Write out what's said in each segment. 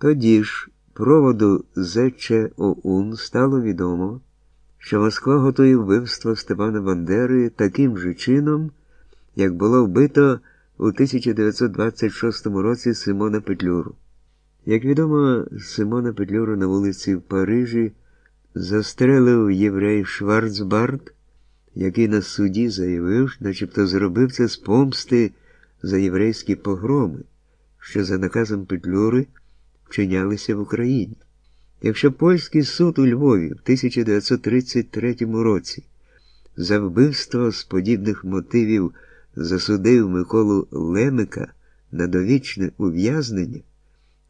Тоді ж проводу ЗЧОУН стало відомо, що Москва готує вбивство Степана Бандери таким же чином, як було вбито у 1926 році Симона Петлюру. Як відомо, Симона Петлюру на вулиці в Парижі застрелив єврей Шварцбард, який на суді заявив, начебто зробив це з помсти за єврейські погроми, що за наказом Петлюри вчинялися в Україні. Якщо польський суд у Львові в 1933 році за вбивство з подібних мотивів засудив Миколу Лемика на довічне ув'язнення,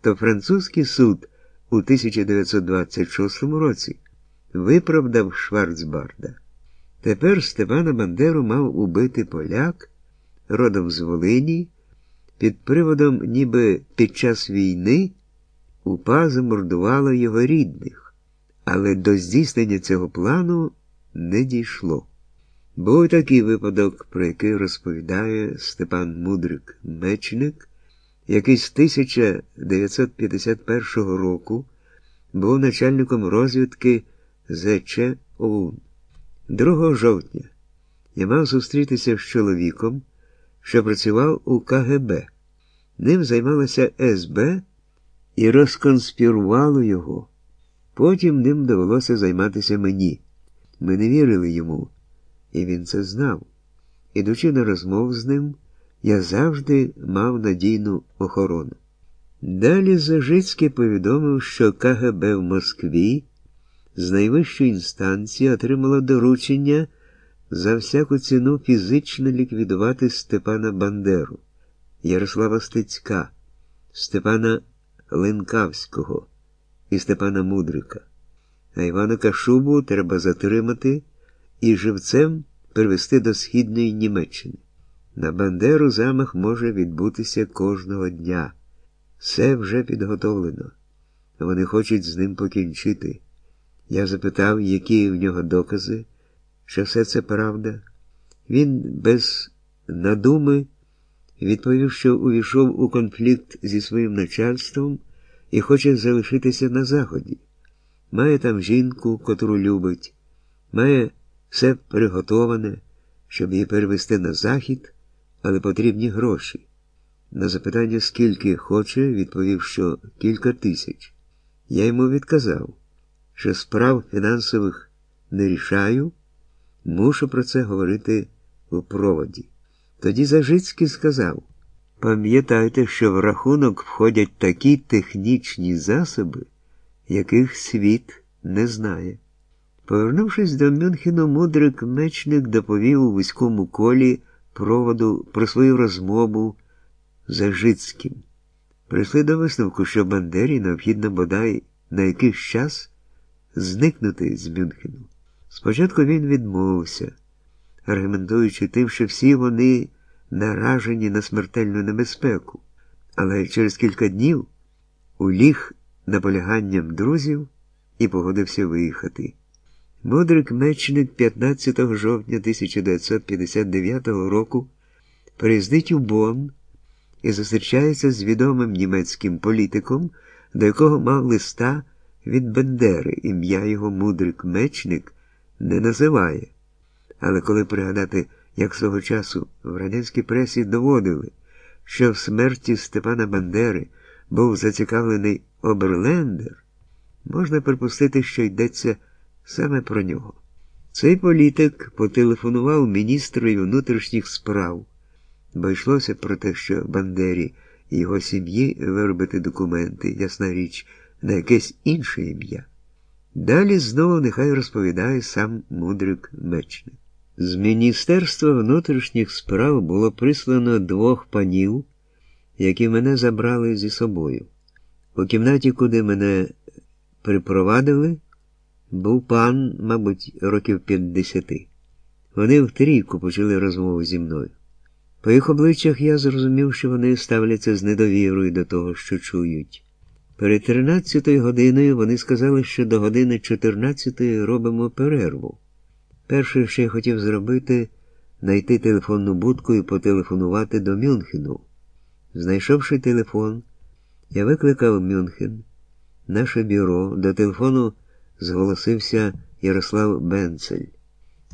то французький суд у 1926 році виправдав Шварцбарда. Тепер Степана Бандеру мав убити поляк, родом з Волині, під приводом, ніби під час війни упа замордувала його рідних, але до здійснення цього плану не дійшло. Був такий випадок, про який розповідає Степан Мудрик Мечник, який з 1951 року був начальником розвідки ЗЧ ОУН. 2 жовтня я мав зустрітися з чоловіком, що працював у КГБ. Ним займалася СБ і розконспірувало його. Потім ним довелося займатися мені. Ми не вірили йому, і він це знав. Ідучи на розмову з ним, я завжди мав надійну охорону. Далі Зажицький повідомив, що КГБ в Москві з найвищої інстанції отримало доручення за всяку ціну фізично ліквідувати Степана Бандеру, Ярослава Стецька, Степана Ленкавського і Степана Мудрика. А Івана Кашубу треба затримати і живцем привезти до Східної Німеччини. На Бандеру замах може відбутися кожного дня. Все вже підготовлено. Вони хочуть з ним покінчити. Я запитав, які в нього докази, що все це правда. Він без надуми відповів, що увійшов у конфлікт зі своїм начальством і хоче залишитися на Заході. Має там жінку, котру любить, має все приготоване, щоб її перевести на захід, але потрібні гроші. На запитання, скільки хоче, відповів, що кілька тисяч. Я йому відказав, що справ фінансових не рішаю, мушу про це говорити у проводі. Тоді Зажицький сказав: пам'ятайте, що в рахунок входять такі технічні засоби, яких світ не знає. Повернувшись до Мюнхену, мудрик мечник доповів у вузькому колі проводу про свою розмову з Зажицьким. Прийшли до висновку, що Бандері необхідно бодай на якийсь час зникнути з Мюнхену. Спочатку він відмовився, аргументуючи тим, що всі вони наражені на смертельну небезпеку, але через кілька днів уліг наполяганням друзів і погодився виїхати. Мудрик мечник 15 жовтня 1959 року приїздить у Бонн і зустрічається з відомим німецьким політиком, до якого мав листа від Бендери, ім'я його мудрик мечник не називає. Але коли пригадати, як свого часу в радянській пресі доводили, що в смерті Степана Бандери був зацікавлений Оберлендер, можна припустити, що йдеться саме про нього. Цей політик потелефонував міністрові внутрішніх справ, бо йшлося про те, що Бандері і його сім'ї виробити документи, ясна річ, на якесь інше ім'я. Далі знову нехай розповідає сам мудрик мечник. З Міністерства внутрішніх справ було прислано двох панів, які мене забрали зі собою. У кімнаті, куди мене припровадили, був пан, мабуть, років 50. Вони втрійку почали розмову зі мною. По їх обличчях я зрозумів, що вони ставляться з недовірою до того, що чують. Перед 13 годиною вони сказали, що до години 14 робимо перерву. Перше, що я хотів зробити, знайти телефонну будку і потелефонувати до Мюнхену. Знайшовши телефон, Я викликав Мюнхен, наше бюро, до телефону зголосився Ярослав Бенцель.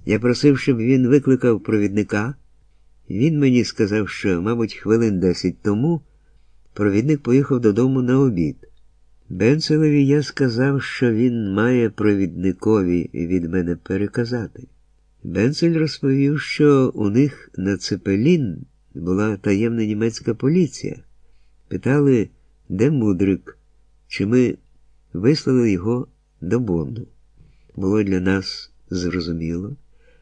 Я просив, щоб він викликав провідника. Він мені сказав, що, мабуть, хвилин десять тому провідник поїхав додому на обід. Бенцелеві я сказав, що він має провідникові від мене переказати. Бенцель розповів, що у них на Цепелін була таємна німецька поліція. Питали, де мудрик, чи ми вислали його до Бонду. Було для нас зрозуміло